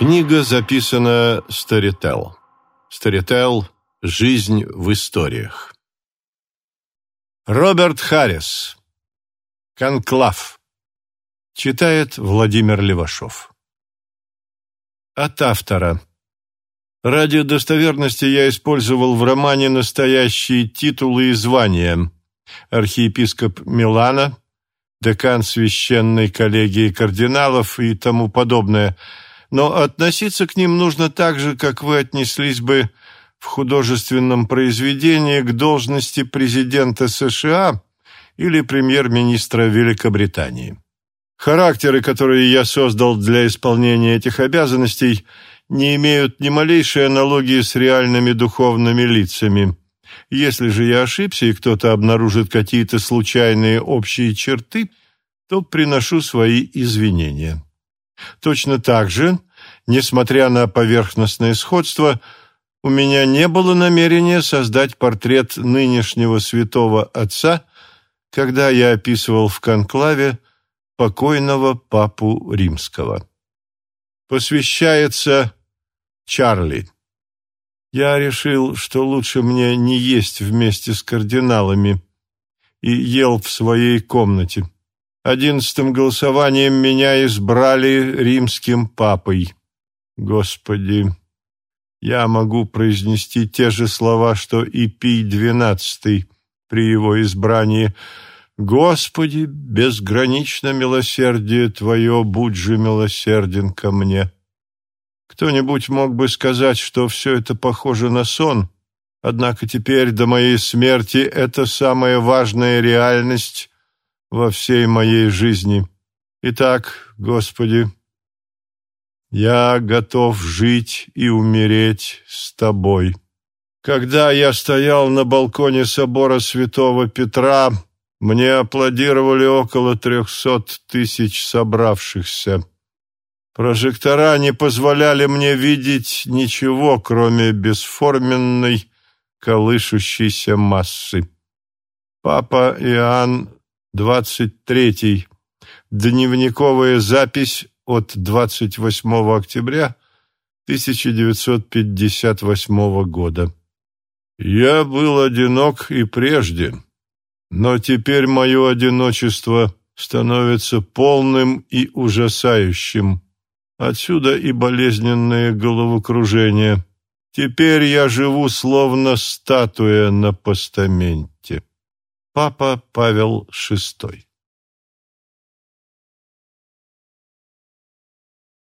Книга записана Storytel. Storytel «Жизнь в историях». Роберт Харрис. Конклав. Читает Владимир Левашов. От автора. Ради достоверности я использовал в романе настоящие титулы и звания. Архиепископ Милана, декан священной коллегии кардиналов и тому подобное – но относиться к ним нужно так же, как вы отнеслись бы в художественном произведении к должности президента США или премьер-министра Великобритании. Характеры, которые я создал для исполнения этих обязанностей, не имеют ни малейшей аналогии с реальными духовными лицами. Если же я ошибся и кто-то обнаружит какие-то случайные общие черты, то приношу свои извинения. Точно так же, несмотря на поверхностное сходство, у меня не было намерения создать портрет нынешнего святого отца, когда я описывал в конклаве покойного папу римского. Посвящается Чарли. Я решил, что лучше мне не есть вместе с кардиналами, и ел в своей комнате. Одиннадцатым голосованием меня избрали римским папой. Господи, я могу произнести те же слова, что и Пий двенадцатый при его избрании. Господи, безгранично милосердие Твое, будь же милосерден ко мне. Кто-нибудь мог бы сказать, что все это похоже на сон, однако теперь до моей смерти это самая важная реальность, во всей моей жизни. Итак, Господи, я готов жить и умереть с Тобой. Когда я стоял на балконе собора святого Петра, мне аплодировали около трехсот тысяч собравшихся. Прожектора не позволяли мне видеть ничего, кроме бесформенной, колышущейся массы. Папа Иоанн 23. Дневниковая запись от 28 октября 1958 года. Я был одинок и прежде, но теперь мое одиночество становится полным и ужасающим. Отсюда и болезненное головокружение. Теперь я живу словно статуя на постаменте. Папа Павел VI